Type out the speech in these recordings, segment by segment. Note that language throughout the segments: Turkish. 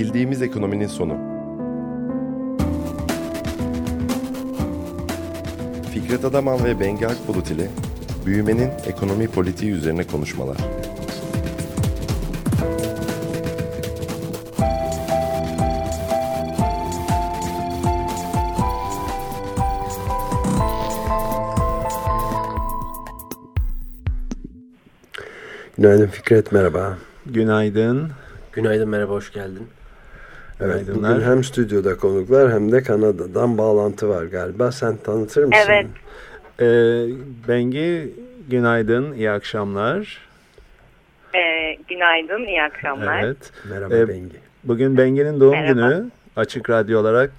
Bildiğimiz ekonominin sonu. Fikret Adaman ve Bengi Akbulut ile büyümenin ekonomi politiği üzerine konuşmalar. Günaydın Fikret, merhaba. Günaydın. Günaydın, merhaba, hoş geldin. Evet, bugün hem stüdyoda konuklar hem de Kanada'dan bağlantı var galiba. Sen tanıtır mısın? Evet. Ee, Bengi, günaydın, iyi akşamlar. Ee, günaydın, iyi akşamlar. Evet. Merhaba Ee, Bengi. Bugün Bengi'nin doğum Merhaba. günü. Açık Radyo olarak.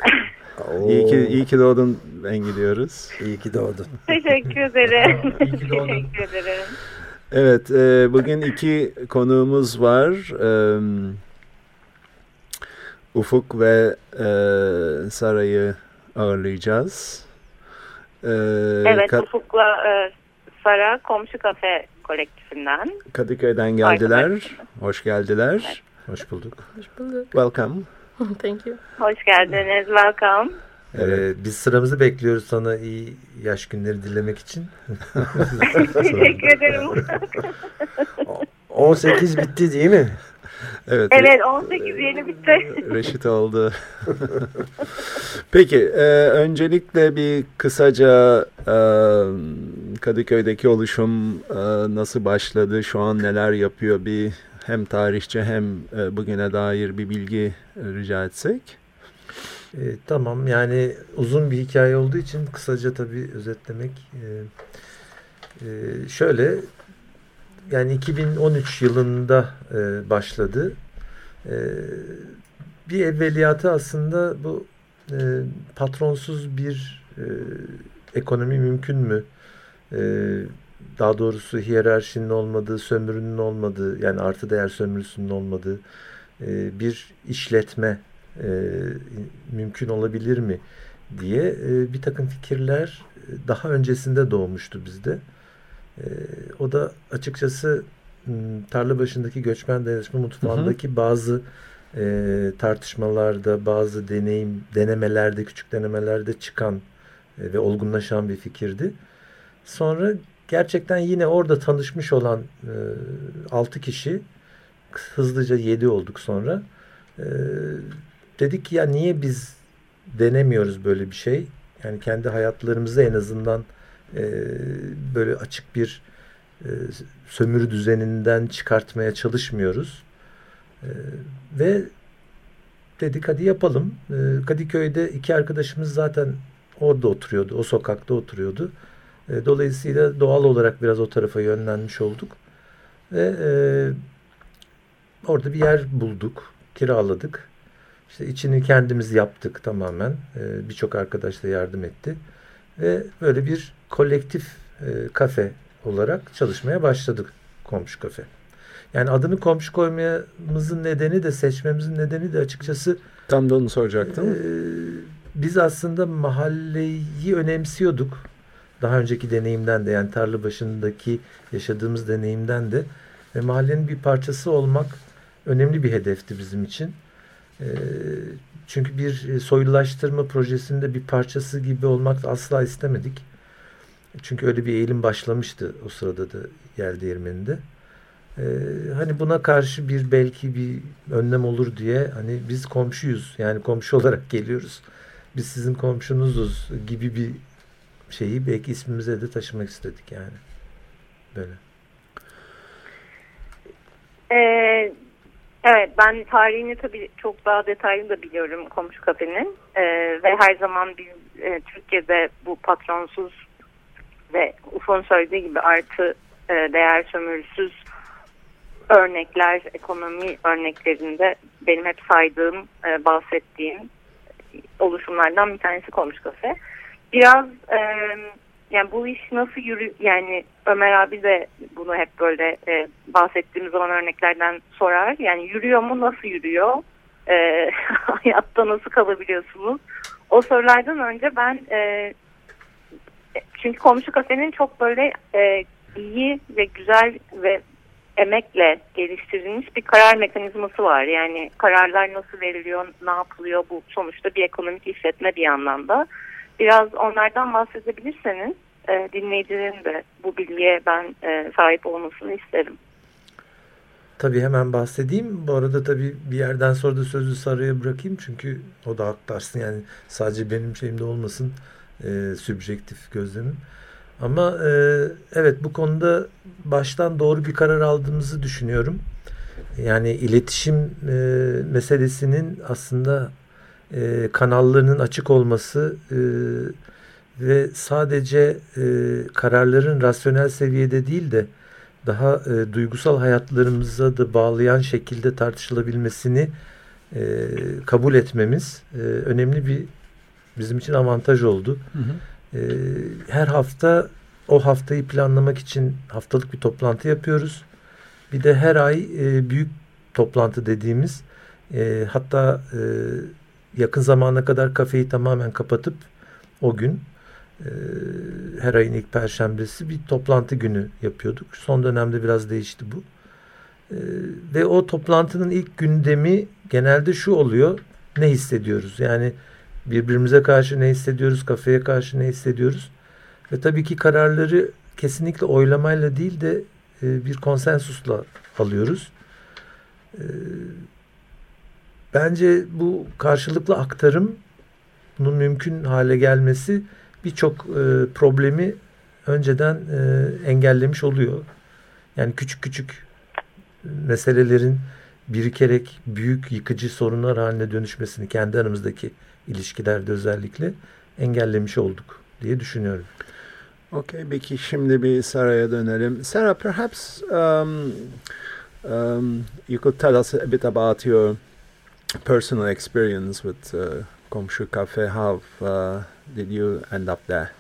Oo, iyi ki, iyi ki doğdun Bengi diyoruz. iyi ki doğdun. Teşekkür ederim. İyi ki doğdun. Teşekkür ederim. Evet, e, bugün iki konuğumuz var. E, Ufuk ve e, Sara'yı ağırlayacağız. E, Evet, Ka- Ufuk'la e, Sara Komşu Kafe kolektifinden. Kadıköy'den geldiler. Arkadaşlar. Hoş geldiler. Evet. Hoş bulduk. Hoş bulduk. Welcome. Thank you. Hoş geldiniz, welcome. Evet. Ee, biz sıramızı bekliyoruz sana iyi yaş günleri dilemek için. Teşekkür ederim. 18 bitti değil mi? Evet. evet, 18 yeni bitti. Reşit oldu. Peki, e, öncelikle bir kısaca e, Kadıköy'deki oluşum e, nasıl başladı, şu an neler yapıyor bir hem tarihçe hem e, bugüne dair bir bilgi e, rica etsek. Ee, tamam yani uzun bir hikaye olduğu için kısaca tabii özetlemek. e, e, şöyle yani 2013 yılında e, başladı. E, bir evveliyatı aslında bu e, patronsuz bir e, ekonomi mümkün mü? E, daha doğrusu hiyerarşinin olmadığı, sömürünün olmadığı yani artı değer sömürüsünün olmadığı e, bir işletme e, mümkün olabilir mi diye e, bir takım fikirler daha öncesinde doğmuştu bizde. E, o da açıkçası m, tarla başındaki göçmen dayanışma mutfağındaki bazı e, tartışmalarda, bazı deneyim, denemelerde, küçük denemelerde çıkan e, ve olgunlaşan bir fikirdi. Sonra gerçekten yine orada tanışmış olan e, 6 kişi hızlıca 7 olduk sonra. E, dedik ki ya niye biz denemiyoruz böyle bir şey? Yani kendi hayatlarımızı en azından e, böyle açık bir e, sömürü düzeninden çıkartmaya çalışmıyoruz. E, ve dedik hadi yapalım. E, Kadıköy'de iki arkadaşımız zaten orada oturuyordu. O sokakta oturuyordu. E, dolayısıyla doğal olarak biraz o tarafa yönlenmiş olduk. Ve e, orada bir yer bulduk. Kiraladık. İşte içini kendimiz yaptık tamamen. E, Birçok arkadaş da yardım etti. Ve böyle bir kolektif e, kafe olarak çalışmaya başladık komşu kafe. Yani adını komşu koymamızın nedeni de seçmemizin nedeni de açıkçası Tam da onu soracaktım. ee, biz aslında mahalleyi önemsiyorduk. Daha önceki deneyimden de yani tarla başındaki yaşadığımız deneyimden de ve mahallenin bir parçası olmak önemli bir hedefti bizim için. Ee, çünkü bir soylulaştırma projesinde bir parçası gibi olmak asla istemedik. Çünkü öyle bir eğilim başlamıştı o sırada da yer değirmeninde. Ee, hani buna karşı bir belki bir önlem olur diye hani biz komşuyuz yani komşu olarak geliyoruz. Biz sizin komşunuzuz gibi bir şeyi belki ismimize de taşımak istedik yani. Böyle. Ee, evet, ben tarihini tabii çok daha detaylı da biliyorum komşu kafenin. Ee, ve her zaman biz e, Türkiye'de bu patronsuz ve Ufon söylediği gibi artı e, değer sömürüsüz örnekler, ekonomi örneklerinde benim hep saydığım, e, bahsettiğim oluşumlardan bir tanesi komşu kafe. Biraz e, yani bu iş nasıl yürü yani Ömer abi de bunu hep böyle e, bahsettiğimiz zaman örneklerden sorar. Yani yürüyor mu nasıl yürüyor? E, hayatta nasıl kalabiliyorsunuz? O sorulardan önce ben e, çünkü komşu kafenin çok böyle e, iyi ve güzel ve emekle geliştirilmiş bir karar mekanizması var. Yani kararlar nasıl veriliyor, ne yapılıyor bu sonuçta bir ekonomik işletme bir yandan da. Biraz onlardan bahsedebilirseniz e, dinleyicilerin de bu bilgiye ben e, sahip olmasını isterim. Tabii hemen bahsedeyim. Bu arada tabii bir yerden sonra da sözü Sarı'ya bırakayım. Çünkü o da aktarsın. Yani sadece benim şeyimde olmasın e, sübjektif gözlemim. Ama e, evet bu konuda baştan doğru bir karar aldığımızı düşünüyorum. Yani iletişim e, meselesinin aslında e, kanallarının açık olması e, ve sadece e, kararların rasyonel seviyede değil de daha e, duygusal hayatlarımıza da bağlayan şekilde tartışılabilmesini e, kabul etmemiz e, önemli bir bizim için avantaj oldu. Hı hı. E, her hafta o haftayı planlamak için haftalık bir toplantı yapıyoruz. Bir de her ay e, büyük toplantı dediğimiz e, hatta e, yakın zamana kadar kafeyi tamamen kapatıp o gün e, her ayın ilk perşembesi bir toplantı günü yapıyorduk. Son dönemde biraz değişti bu. E, ve o toplantının ilk gündemi genelde şu oluyor. Ne hissediyoruz? Yani birbirimize karşı ne hissediyoruz? Kafeye karşı ne hissediyoruz? Ve tabii ki kararları kesinlikle oylamayla değil de e, bir konsensusla alıyoruz. E, bence bu karşılıklı aktarım bunun mümkün hale gelmesi birçok e, problemi önceden e, engellemiş oluyor. Yani küçük küçük meselelerin birikerek büyük yıkıcı sorunlar haline dönüşmesini kendi aramızdaki ilişkilerde özellikle engellemiş olduk diye düşünüyorum. Okay, peki şimdi bir Sarah'a dönelim. Sarah, perhaps um, um, you could tell us a bit about your personal experience with uh, Komshu Cafe. How uh, did you end up there?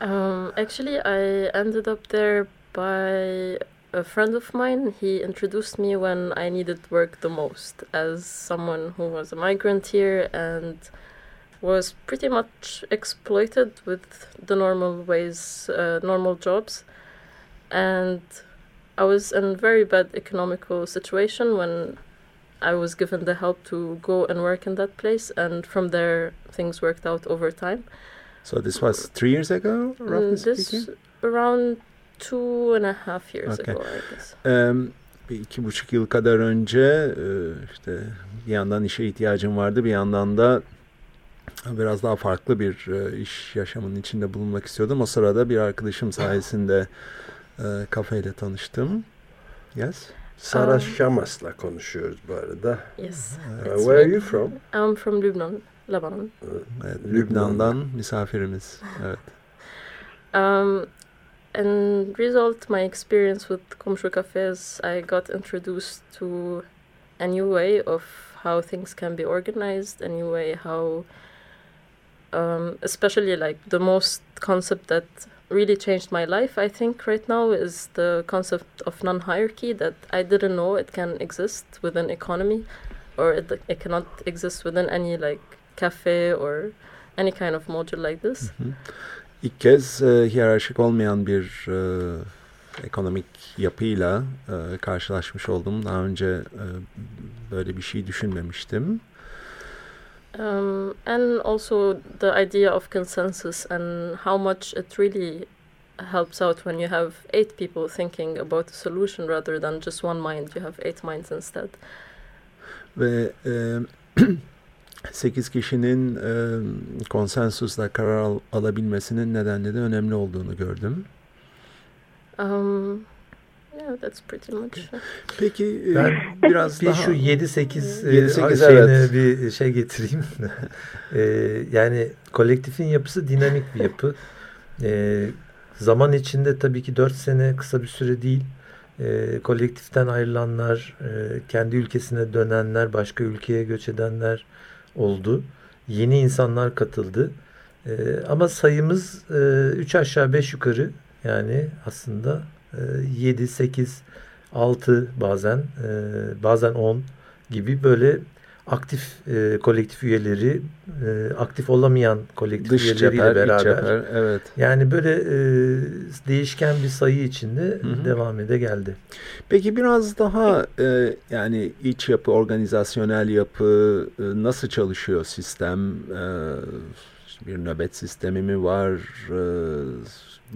Um, actually, I ended up there by a friend of mine. He introduced me when I needed work the most, as someone who was a migrant here and was pretty much exploited with the normal ways, uh, normal jobs. And I was in a very bad economical situation when I was given the help to go and work in that place, and from there things worked out over time. So this was three years ago, roughly Mm, this speaking. around two and a half years Okay. ago, I guess. Um, bir iki buçuk yıl kadar önce e, işte bir yandan işe ihtiyacım vardı, bir yandan da biraz daha farklı bir e, iş yaşamının içinde bulunmak istiyordum. O sırada bir arkadaşım sayesinde e, kafeyle tanıştım. Yes. Sara Um, Şamas'la konuşuyoruz bu arada. Yes. Uh, it's where are you from? I'm from Lebanon. Lebanon. Evet, Lübnan'dan. Lübnan'dan misafirimiz. Evet. Um, and result my experience with Komshu cafes, I got introduced to a new way of how things can be organized, a new way how, um, especially like the most concept that really changed my life. I think right now is the concept of non-hierarchy that I didn't know it can exist within economy, or it, it cannot exist within any like cafe or any kind of module like this. Hı. İlk kez e, hiyerarşik olmayan bir e, ekonomik yapıyla e, karşılaşmış oldum. Daha önce e, böyle bir şey düşünmemiştim. Um, and also the idea of consensus and how much it really helps out when you have eight people thinking about a solution rather than just one mind. You have eight minds instead. Ve e, 8 kişinin e, konsensusla karar al- alabilmesinin nedenle de önemli olduğunu gördüm. Um, yeah, that's pretty much. it. Peki e, Ben biraz Bir daha... şu 7-8 7-8, e, şeyine evet. bir şey getireyim. E, yani kolektifin yapısı dinamik bir yapı. E, zaman içinde tabii ki 4 sene kısa bir süre değil. E, kolektiften ayrılanlar, e, kendi ülkesine dönenler, başka ülkeye göç edenler oldu. Yeni insanlar katıldı. E, ama sayımız 3 aşağı 5 yukarı yani aslında 7, 8, 6 bazen e, bazen 10 gibi böyle aktif e, kolektif üyeleri, e, aktif olamayan kolektif Dış üyeleriyle cepher, iç beraber. cepher, evet. Yani böyle e, değişken bir sayı içinde Hı hı. devam ede geldi. Peki biraz daha e, yani iç yapı, organizasyonel yapı e, nasıl çalışıyor sistem? E, bir nöbet sistemi mi var? E,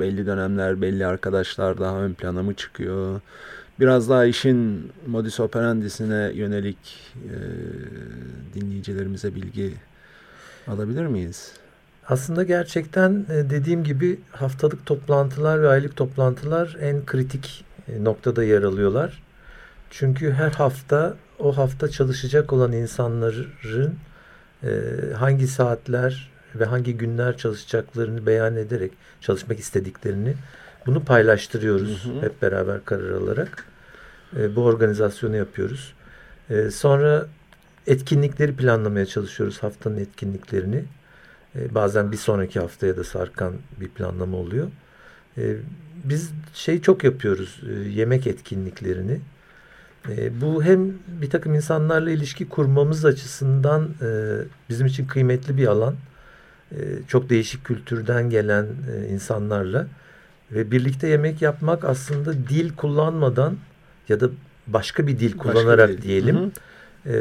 belli dönemler, belli arkadaşlar daha ön plana mı çıkıyor? Biraz daha işin modus operandisine yönelik e, dinleyicilerimize bilgi alabilir miyiz? Aslında gerçekten e, dediğim gibi haftalık toplantılar ve aylık toplantılar en kritik e, noktada yer alıyorlar. Çünkü her hafta o hafta çalışacak olan insanların e, hangi saatler ve hangi günler çalışacaklarını beyan ederek çalışmak istediklerini bunu paylaştırıyoruz Hı hı. hep beraber karar alarak. E, bu organizasyonu yapıyoruz. E, sonra etkinlikleri planlamaya çalışıyoruz haftanın etkinliklerini. E, bazen bir sonraki haftaya da sarkan bir planlama oluyor. E, biz şey çok yapıyoruz e, yemek etkinliklerini. E, bu hem bir takım insanlarla ilişki kurmamız açısından e, bizim için kıymetli bir alan. E, çok değişik kültürden gelen e, insanlarla ve birlikte yemek yapmak aslında dil kullanmadan ya da başka bir dil kullanarak bir- diyelim. Hı hı. e,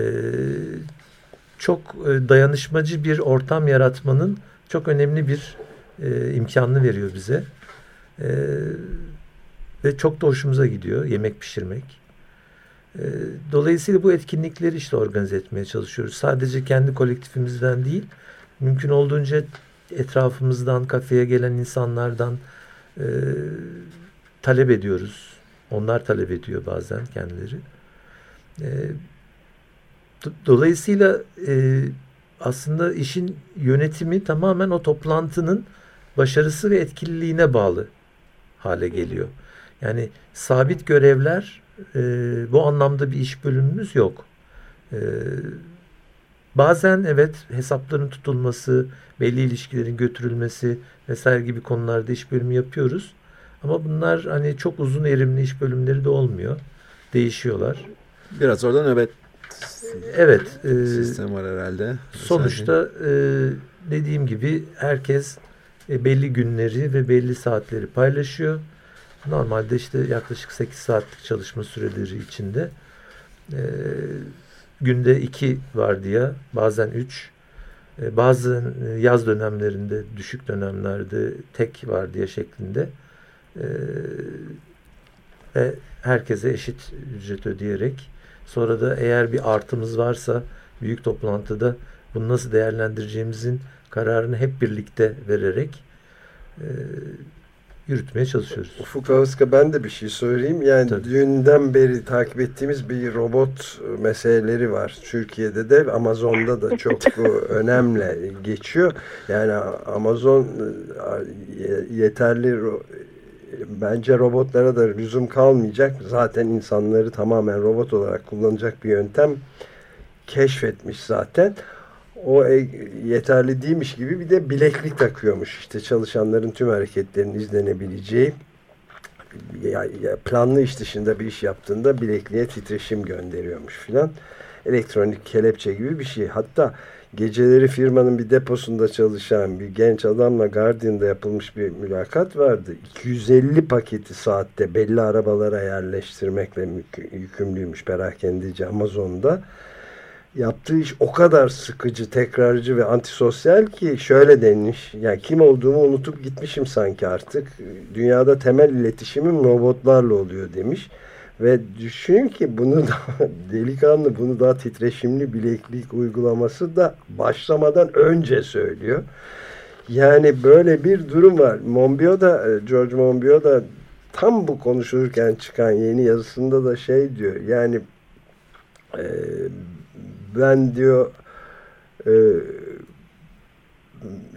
çok dayanışmacı bir ortam yaratmanın çok önemli bir imkanını veriyor bize. Ve çok da hoşumuza gidiyor yemek pişirmek. Dolayısıyla bu etkinlikleri işte organize etmeye çalışıyoruz. Sadece kendi kolektifimizden değil, mümkün olduğunca etrafımızdan, kafeye gelen insanlardan e, talep ediyoruz. Onlar talep ediyor bazen kendileri. E, do- dolayısıyla e, aslında işin yönetimi tamamen o toplantının başarısı ve etkililiğine bağlı hale geliyor. Yani sabit görevler e, bu anlamda bir iş bölümümüz yok. E, bazen evet hesapların tutulması, belli ilişkilerin götürülmesi vesaire gibi konularda iş bölümü yapıyoruz. Ama bunlar hani çok uzun erimli iş bölümleri de olmuyor. Değişiyorlar. Biraz orada nöbet Evet. e, sistemi var herhalde. Sonuçta e, dediğim gibi herkes e, belli günleri ve belli saatleri paylaşıyor. Normalde işte yaklaşık 8 saatlik çalışma süreleri içinde e, günde 2 vardiya, bazen 3, e, bazı e, yaz dönemlerinde, düşük dönemlerde tek vardiya şeklinde. E, ve herkese eşit ücret ödeyerek. Sonra da eğer bir artımız varsa büyük toplantıda bunu nasıl değerlendireceğimizin kararını hep birlikte vererek e, yürütmeye çalışıyoruz. Ufuk Ağızka ben de bir şey söyleyeyim. Yani Tabii. düğünden beri takip ettiğimiz bir robot meseleleri var. Türkiye'de de Amazon'da da çok önemli geçiyor. Yani Amazon e, yeterli bence robotlara da lüzum kalmayacak. Zaten insanları tamamen robot olarak kullanacak bir yöntem keşfetmiş zaten. O e, yeterli değilmiş gibi bir de bileklik takıyormuş. İşte çalışanların tüm hareketlerinin izlenebileceği planlı iş dışında bir iş yaptığında bilekliğe titreşim gönderiyormuş filan. Elektronik kelepçe gibi bir şey. Hatta geceleri firmanın bir deposunda çalışan bir genç adamla Guardian'da yapılmış bir mülakat vardı. 250 paketi saatte belli arabalara yerleştirmekle yükümlüymüş perakendeci Amazon'da. Yaptığı iş o kadar sıkıcı, tekrarcı ve antisosyal ki şöyle denmiş. Yani kim olduğumu unutup gitmişim sanki artık. Dünyada temel iletişimim robotlarla oluyor demiş. Ve düşün ki bunu da delikanlı bunu daha titreşimli bileklik uygulaması da başlamadan önce söylüyor. Yani böyle bir durum var. Monbiot da e, George Monbiot da tam bu konuşulurken çıkan yeni yazısında da şey diyor. Yani e, ben diyor e,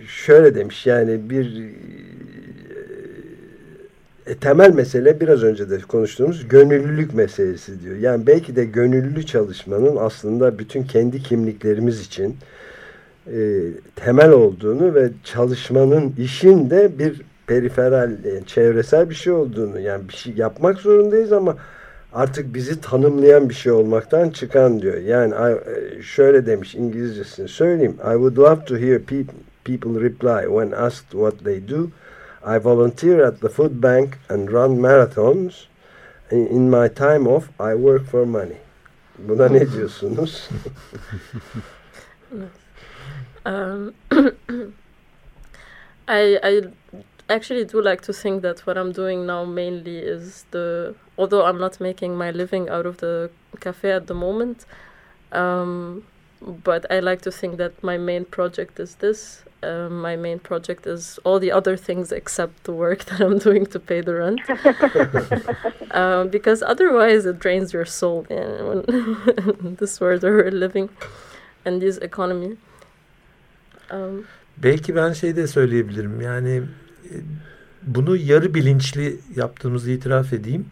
şöyle demiş yani bir e, temel mesele biraz önce de konuştuğumuz gönüllülük meselesi diyor. Yani belki de gönüllü çalışmanın aslında bütün kendi kimliklerimiz için e, temel olduğunu ve çalışmanın işin de bir periferal, yani çevresel bir şey olduğunu yani bir şey yapmak zorundayız ama artık bizi tanımlayan bir şey olmaktan çıkan diyor. Yani I- şöyle demiş İngilizcesini söyleyeyim. I would love to hear pe- people reply when asked what they do. I volunteer at the food bank and run marathons. İn my time off I work for money. Buna ne diyorsunuz? Um, I I actually do like to think that what I'm doing now mainly is the although I'm not making my living out of the cafe at the moment, um, but I like to think that my main project is this. Um, my main project is all the other things except the work that I'm doing to pay the rent, um, because otherwise it drains your soul in when this world where we're living and this economy. Um, Belki ben şey de söyleyebilirim. Yani bunu yarı bilinçli yaptığımızı itiraf edeyim.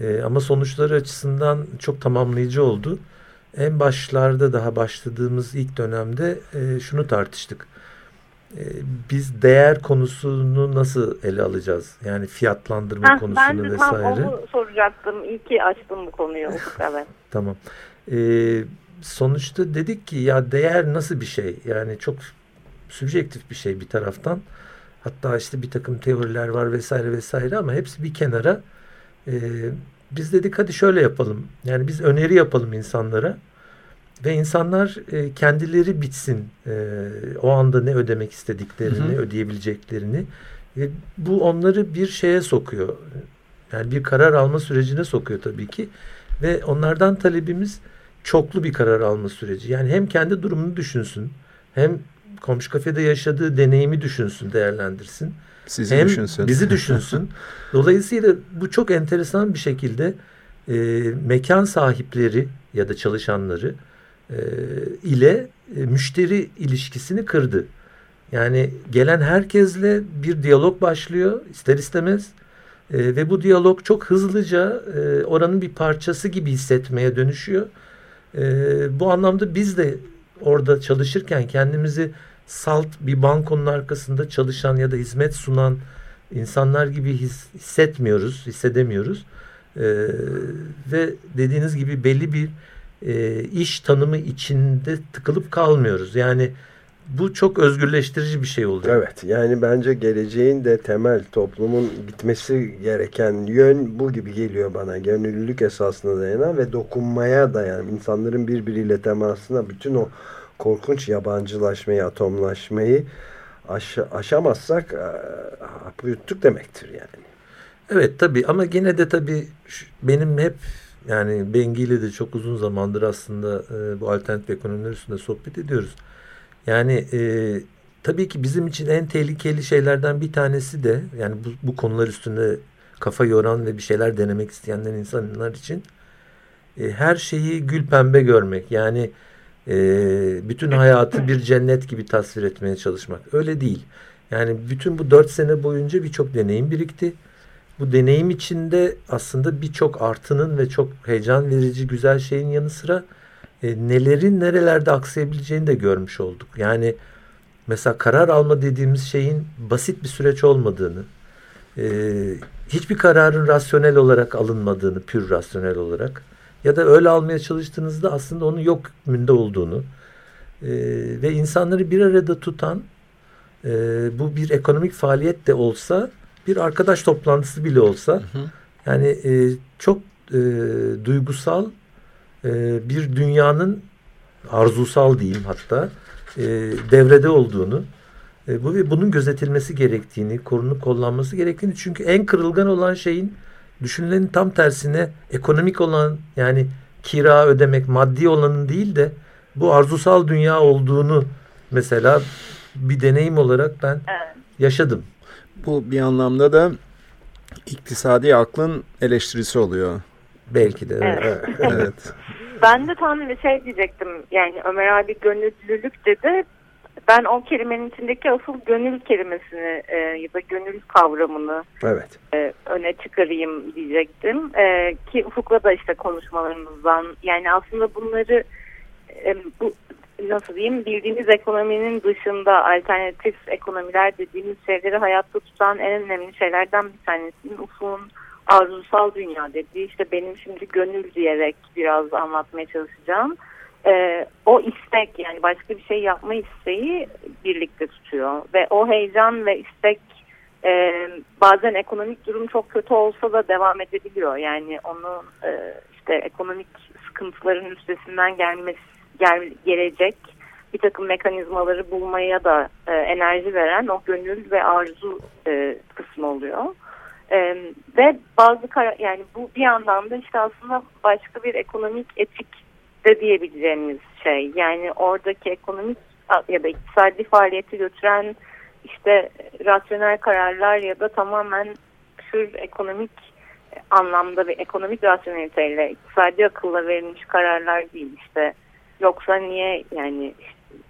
E, ama sonuçları açısından çok tamamlayıcı oldu. En başlarda daha başladığımız ilk dönemde e, şunu tartıştık. E, biz değer konusunu nasıl ele alacağız? Yani fiyatlandırma Heh, ben konusunu de tam vesaire. onu soracaktım. İyi ki açtım bu konuyu. evet. Tamam. Ee, sonuçta dedik ki ya değer nasıl bir şey? Yani çok sübjektif bir şey bir taraftan. Hatta işte bir takım teoriler var vesaire vesaire ama hepsi bir kenara. Ee, biz dedik hadi şöyle yapalım. Yani biz öneri yapalım insanlara. Ve insanlar e, kendileri bitsin e, o anda ne ödemek istediklerini, Hı hı. ödeyebileceklerini. Ve bu onları bir şeye sokuyor. Yani bir karar alma sürecine sokuyor tabii ki. Ve onlardan talebimiz çoklu bir karar alma süreci. Yani hem kendi durumunu düşünsün, hem komşu kafede yaşadığı deneyimi düşünsün, değerlendirsin. Sizi hem düşünsün. bizi düşünsün. Dolayısıyla bu çok enteresan bir şekilde e, mekan sahipleri ya da çalışanları e, ile e, müşteri ilişkisini kırdı. Yani gelen herkesle bir diyalog başlıyor ister istemez. E, ve bu diyalog çok hızlıca e, oranın bir parçası gibi hissetmeye dönüşüyor. E, bu anlamda biz de orada çalışırken kendimizi salt bir bankonun arkasında çalışan ya da hizmet sunan insanlar gibi his, hissetmiyoruz, hissedemiyoruz. E, ve dediğiniz gibi belli bir e, iş tanımı içinde tıkılıp kalmıyoruz. Yani bu çok özgürleştirici bir şey oluyor. Evet yani bence geleceğin de temel toplumun gitmesi gereken yön bu gibi geliyor bana. Gönüllülük esasına dayanan ve dokunmaya dayanan insanların birbiriyle temasına bütün o korkunç yabancılaşmayı, atomlaşmayı aş aşamazsak e, hapı yuttuk demektir yani. Evet tabii ama gene de tabii şu- benim hep yani Bengi ile de çok uzun zamandır aslında e, bu alternatif ekonomiler üstünde sohbet ediyoruz. Yani e, tabii ki bizim için en tehlikeli şeylerden bir tanesi de yani bu, bu konular üstünde kafa yoran ve bir şeyler denemek isteyenler insanlar için e, her şeyi gül pembe görmek. Yani e, bütün hayatı bir cennet gibi tasvir etmeye çalışmak. Öyle değil. Yani bütün bu dört sene boyunca birçok deneyim birikti. Bu deneyim içinde aslında birçok artının ve çok heyecan verici güzel şeyin yanı sıra e, nelerin nerelerde aksayabileceğini de görmüş olduk. Yani mesela karar alma dediğimiz şeyin basit bir süreç olmadığını, e, hiçbir kararın rasyonel olarak alınmadığını, pür rasyonel olarak ya da öyle almaya çalıştığınızda aslında onun yok hükmünde olduğunu e, ve insanları bir arada tutan e, bu bir ekonomik faaliyet de olsa bir arkadaş toplantısı bile olsa Hı hı. yani e, çok e, duygusal bir dünyanın arzusal diyeyim hatta e, devrede olduğunu e, bu ve bunun gözetilmesi gerektiğini, korunup kollanması gerektiğini çünkü en kırılgan olan şeyin düşünülenin tam tersine ekonomik olan yani kira ödemek maddi olanın değil de bu arzusal dünya olduğunu mesela bir deneyim olarak ben Evet. yaşadım. Bu bir anlamda da iktisadi aklın eleştirisi oluyor. Belki de. evet. Evet. Ben de tam bir şey diyecektim. Yani Ömer abi gönüllülük dedi. Ben o kelimenin içindeki asıl gönül kelimesini e, ya da gönül kavramını Evet. e, öne çıkarayım diyecektim. E, ki Ufuk'la da işte konuşmalarımızdan yani aslında bunları e, bu nasıl diyeyim bildiğimiz ekonominin dışında alternatif ekonomiler dediğimiz şeyleri hayatta tutan en önemli şeylerden bir tanesinin Ufuk'un arzusal dünya dediği işte benim şimdi gönül diyerek biraz anlatmaya çalışacağım. Ee, o istek yani başka bir şey yapma isteği birlikte tutuyor ve o heyecan ve istek e, bazen ekonomik durum çok kötü olsa da devam edebiliyor. Yani onu e, işte ekonomik sıkıntıların üstesinden gelmesi gel, gelecek bir takım mekanizmaları bulmaya da e, enerji veren o gönül ve arzu e, kısmı oluyor. E, ve bazı kara, yani bu bir yandan da işte aslında başka bir ekonomik etik de diyebileceğimiz şey. Yani oradaki ekonomik ya da iktisadi faaliyeti götüren işte rasyonel kararlar ya da tamamen pür ekonomik anlamda ve ekonomik rasyoneliteyle iktisadi akılla verilmiş kararlar değil işte yoksa niye yani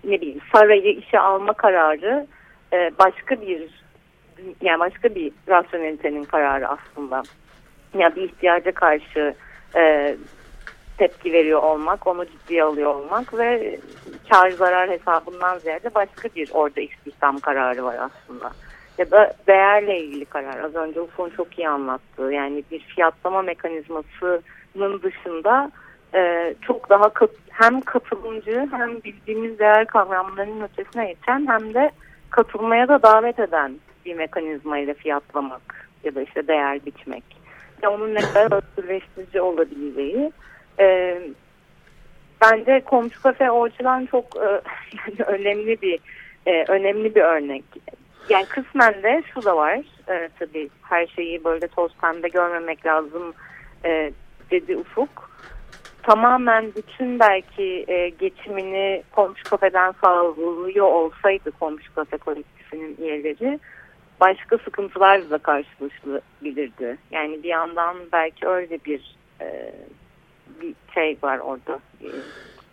ne bileyim sarayı işe alma kararı e, başka bir yani başka bir rasyonelitenin kararı aslında ya yani bir ihtiyaca karşı e, tepki veriyor olmak, onu ciddiye alıyor olmak ve kar zarar hesabından ziyade başka bir orada istihdam kararı var aslında. Ya da değerle ilgili karar. Az önce Ufuk'un çok iyi anlattığı yani bir fiyatlama mekanizmasının dışında e, çok daha kat, hem katılımcı hem bildiğimiz değer kavramlarının ötesine geçen hem de katılmaya da davet eden bir mekanizmayla fiyatlamak ya da işte değer biçmek. Ya onun ne kadar özgürleştirici olabileceği e, bence komşu kafe o çok e, önemli bir e, önemli bir örnek. Yani kısmen de şu da var e, tabii her şeyi böyle toz pembe görmemek lazım e, dedi Ufuk. Tamamen bütün belki e, geçimini komşu kafeden sağlıyor olsaydı komşu kafe kolektifinin üyeleri başka sıkıntılarla da karşılaşılabilirdi. Yani bir yandan belki öyle bir e, bir şey var orada. E,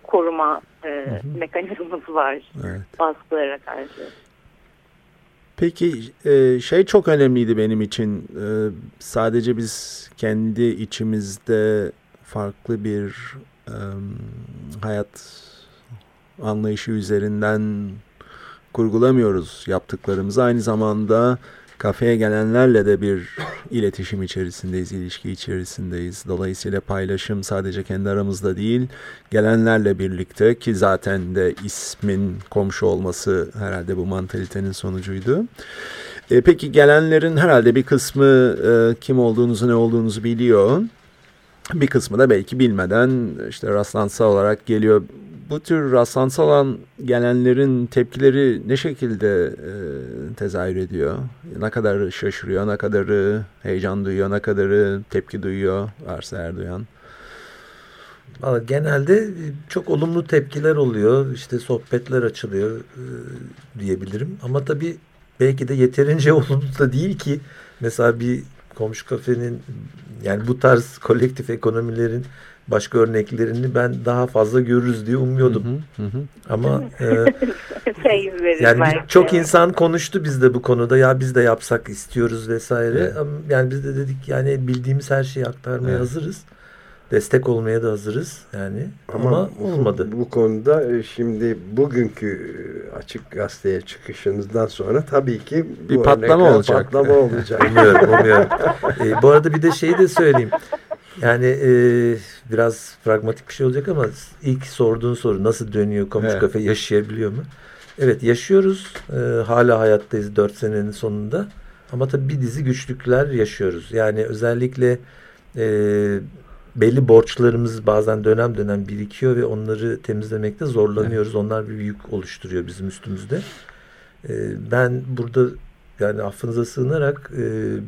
koruma e, hı hı. mekanizması var evet. baskılara karşı. Peki e, şey çok önemliydi benim için. E, sadece biz kendi içimizde farklı bir hayat anlayışı üzerinden kurgulamıyoruz yaptıklarımızı. Aynı zamanda kafeye gelenlerle de bir iletişim içerisindeyiz, ilişki içerisindeyiz. Dolayısıyla paylaşım sadece kendi aramızda değil, gelenlerle birlikte ki zaten de ismin komşu olması herhalde bu mantalitenin sonucuydu. E, peki gelenlerin herhalde bir kısmı e, kim olduğunuzu, ne olduğunuzu biliyor. Bir kısmı da belki bilmeden işte rastlantısal olarak geliyor bu tür rastlantısal olan gelenlerin tepkileri ne şekilde e, tezahür ediyor? Ne kadar şaşırıyor, ne kadarı heyecan duyuyor, ne kadarı tepki duyuyor varsa eğer duyan? Genelde çok olumlu tepkiler oluyor. İşte sohbetler açılıyor e, diyebilirim. Ama tabii belki de yeterince olumlu da değil ki. Mesela bir komşu kafenin yani bu tarz kolektif ekonomilerin başka örneklerini ben daha fazla görürüz diye umuyordum. Hı hı hı. Ama e, şey yani çok insan konuştu bizde bu konuda ya biz de yapsak istiyoruz vesaire. Evet. Yani biz de dedik yani bildiğimiz her şeyi aktarmaya evet. hazırız. Destek olmaya da hazırız yani ama, ama olmadı. Bu, konuda e, şimdi bugünkü e, açık gazeteye çıkışınızdan sonra tabii ki bir patlama olacak. Patlama olacak. umuyorum, umuyorum. ee, bu arada bir de şeyi de söyleyeyim. Yani e, biraz pragmatik bir şey olacak ama ilk sorduğun soru nasıl dönüyor komşu evet. kafe yaşayabiliyor mu? Evet yaşıyoruz. E, hala hayattayız dört senenin sonunda. Ama tabii bir dizi güçlükler yaşıyoruz. Yani özellikle e, belli borçlarımız bazen dönem dönem birikiyor ve onları temizlemekte zorlanıyoruz. Evet. Onlar bir yük oluşturuyor bizim üstümüzde. E, ben burada yani affınıza sığınarak e,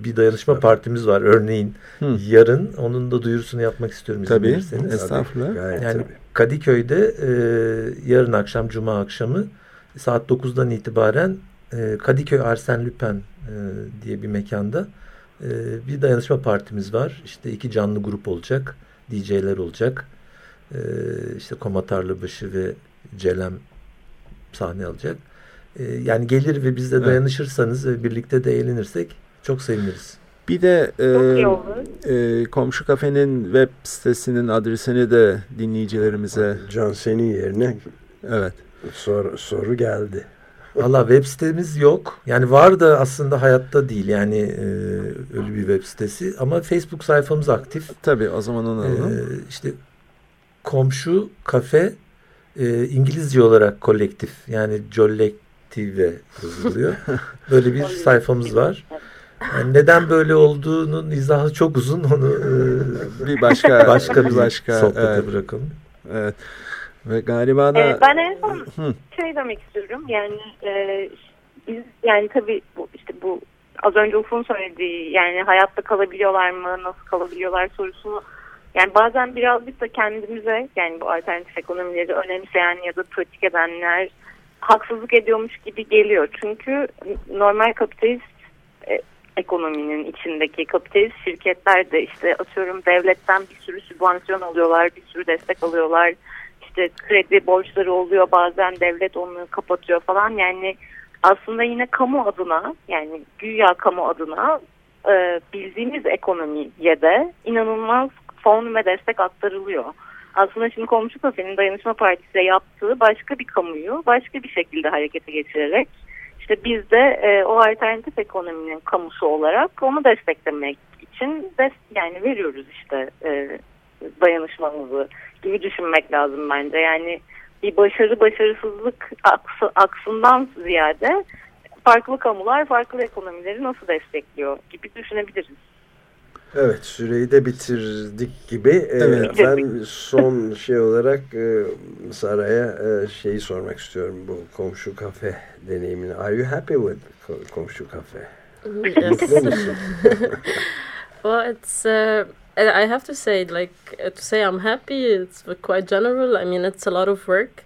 bir dayanışma partimiz var örneğin Hı. yarın onun da duyurusunu yapmak istiyorum. Tabii estağfurullah. Tabii. Yani tabii. Kadıköy'de e, yarın akşam cuma akşamı saat 9'dan itibaren e, Kadıköy Arsen Lüpen e, diye bir mekanda e, bir dayanışma partimiz var. İşte iki canlı grup olacak. DJ'ler olacak. E, işte Komatarlıbaşı ve Celem sahne alacak e, yani gelir ve bizle evet. dayanışırsanız ve birlikte de eğlenirsek çok seviniriz. Bir de e, e, komşu kafenin web sitesinin adresini de dinleyicilerimize Can senin yerine evet soru, soru geldi. Valla web sitemiz yok. Yani var da aslında hayatta değil. Yani e, ölü bir web sitesi. Ama Facebook sayfamız aktif. Tabii o zaman onu Ee, alalım. işte komşu kafe e, İngilizce olarak kolektif yani collective yazılıyor. Böyle bir sayfamız var. Yani neden böyle olduğunun izahı çok uzun. Onu e, bir başka başka bir başka sohbete evet, bırakalım. evet. Ve galiba da Ee, ben en son Hı. şey demek istiyorum. Yani e, biz yani tabii bu işte bu az önce Ufuk'un söylediği yani hayatta kalabiliyorlar mı, nasıl kalabiliyorlar sorusunu yani bazen birazcık da kendimize yani bu alternatif ekonomileri önemseyen ya da pratik edenler haksızlık ediyormuş gibi geliyor. Çünkü normal kapitalist e, ekonominin içindeki kapitalist şirketler de işte atıyorum devletten bir sürü sübvansiyon alıyorlar, bir sürü destek alıyorlar. İşte kredi borçları oluyor bazen devlet onu kapatıyor falan yani aslında yine kamu adına yani güya kamu adına e, bildiğimiz ekonomiye de inanılmaz fon ve destek aktarılıyor. Aslında şimdi Komşu Kafe'nin Dayanışma Partisi yaptığı başka bir kamuyu başka bir şekilde harekete geçirerek işte biz de e, o alternatif ekonominin kamusu olarak onu desteklemek için des yani veriyoruz işte e, dayanışmamızı gibi düşünmek lazım bence. Yani bir başarı başarısızlık aksı, aksından ziyade farklı kamular farklı ekonomileri nasıl destekliyor gibi düşünebiliriz. Evet süreyi de bitirdik gibi. Ee, Evet. Ben son şey olarak e, Sara'ya e, şeyi sormak istiyorum bu komşu kafe deneyimini. Are you happy with ko- komşu kafe? Yes. Well, it's. Uh, I I have to say, like, uh, to say I'm happy, it's quite general. I mean, it's a lot of work.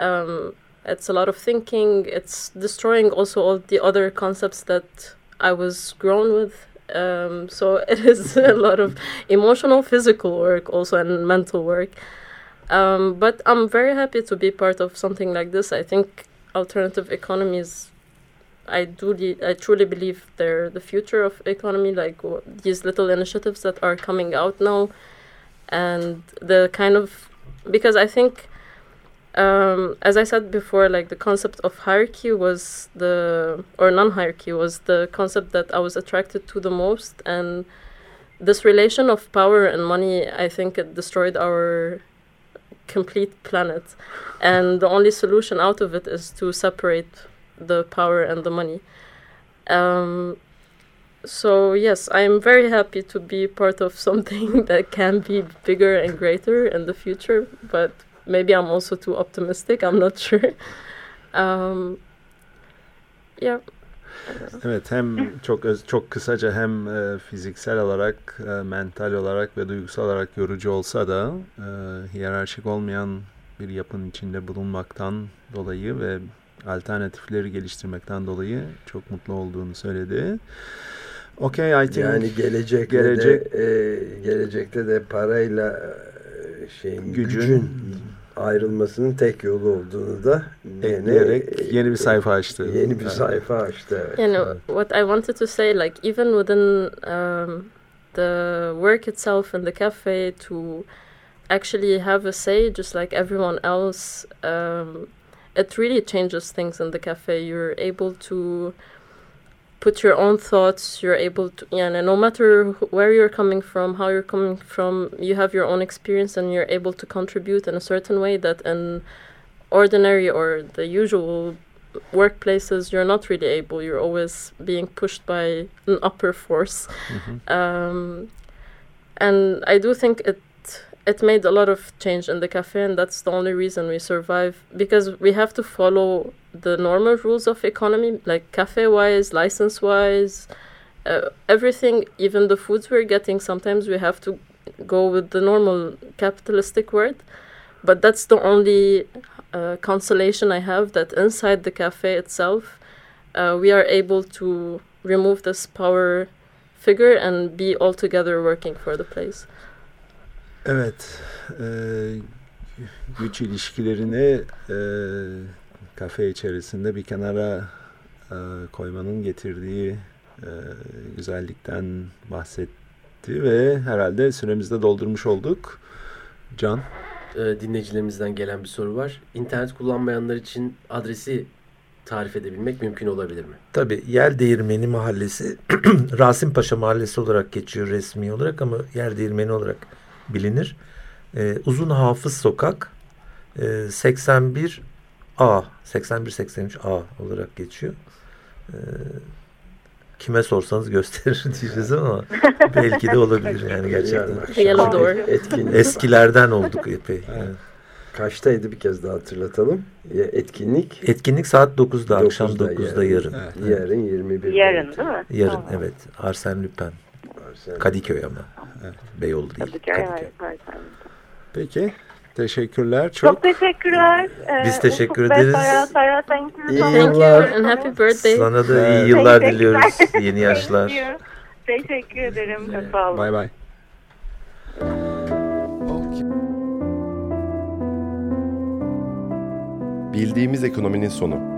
Um, it's a lot of thinking. It's destroying also all the other concepts that I was grown with. Um, so it is a lot of emotional, physical work also, and mental work. Um, but I'm very happy to be part of something like this. I think alternative economies I do I truly believe they're the future of economy like w- these little initiatives that are coming out now and the kind of because I think um, as I said before like the concept of hierarchy was the or non-hierarchy was the concept that I was attracted to the most and this relation of power and money I think it destroyed our complete planet and the only solution out of it is to separate the power and the money. Um, so yes, I'm very happy to be part of something that can be bigger and greater in the future. But maybe I'm also too optimistic. I'm not sure. Um, yeah. Evet hem çok çok kısaca hem e, fiziksel olarak, e, mental olarak ve duygusal olarak yorucu olsa da e, hiyerarşik olmayan bir yapının içinde bulunmaktan dolayı ve alternatifleri geliştirmekten dolayı çok mutlu olduğunu söyledi. Okay, I think Yani gelecekte Gelecek- de e, gelecekte de parayla e, şeyin Gücün- gücün, ayrılmasının tek yolu olduğunu da ekleyerek e, yeni bir sayfa açtı. Yeni bir sayfa açtı. Evet. You know what I wanted to say, like even within um, the work itself in the cafe, to actually have a say, just like everyone else, um, it really changes things in the cafe. You're able to put your own thoughts. You're able to, yeah, and no matter wh- where you're coming from, how you're coming from, you have your own experience, and you're able to contribute in a certain way that in ordinary or the usual workplaces you're not really able you're always being pushed by an upper force Mhm. um, and i do think it it made a lot of change in the cafe and that's the only reason we survive because we have to follow the normal rules of economy like cafe wise license wise uh, everything even the foods we're getting sometimes we have to go with the normal capitalistic word but that's the only uh, consolation I have that inside the cafe itself, uh, we are able to remove this power figure and be all together working for the place. Evet, e, güç ilişkilerini e, kafe içerisinde bir kenara e, koymanın getirdiği e, güzellikten bahsetti ve herhalde süremizi de doldurmuş olduk. Can, e, dinleyicilerimizden gelen bir soru var. İnternet kullanmayanlar için adresi tarif edebilmek mümkün olabilir mi? Tabii Yer Değirmeni Mahallesi Rasim Paşa Mahallesi olarak geçiyor resmi olarak ama Yer Değirmeni olarak bilinir. Ee, Uzun Hafız Sokak e, 81 A 81-83 A olarak geçiyor. Ee, kime sorsanız gösterir diyeceğiz ama belki de olabilir yani gerçekten. Yarın var. Eskilerden olduk epey. Kaçtaydı bir kez daha hatırlatalım. Ya, Etkinlik Etkinlik saat 9'da, akşam 9'da 9'da yarın. Evet. yarın 21'de. Yarın değil mi? Yarın Tamam. evet. Arsen Lüpen. Kadıköy ama. Beyoğlu değil. Kadıköy, Kadıköy. evet, evet, evet. Peki. Teşekkürler. Çok, Çok teşekkürler. Ee, Biz teşekkür Ufuk ve ederiz. İyi yıllar. and happy birthday. Sana da Evet. iyi yıllar diliyoruz. Yeni yaşlar. Teşekkür ederim. Sağ olun. Bay bay. Bildiğimiz ekonominin sonu.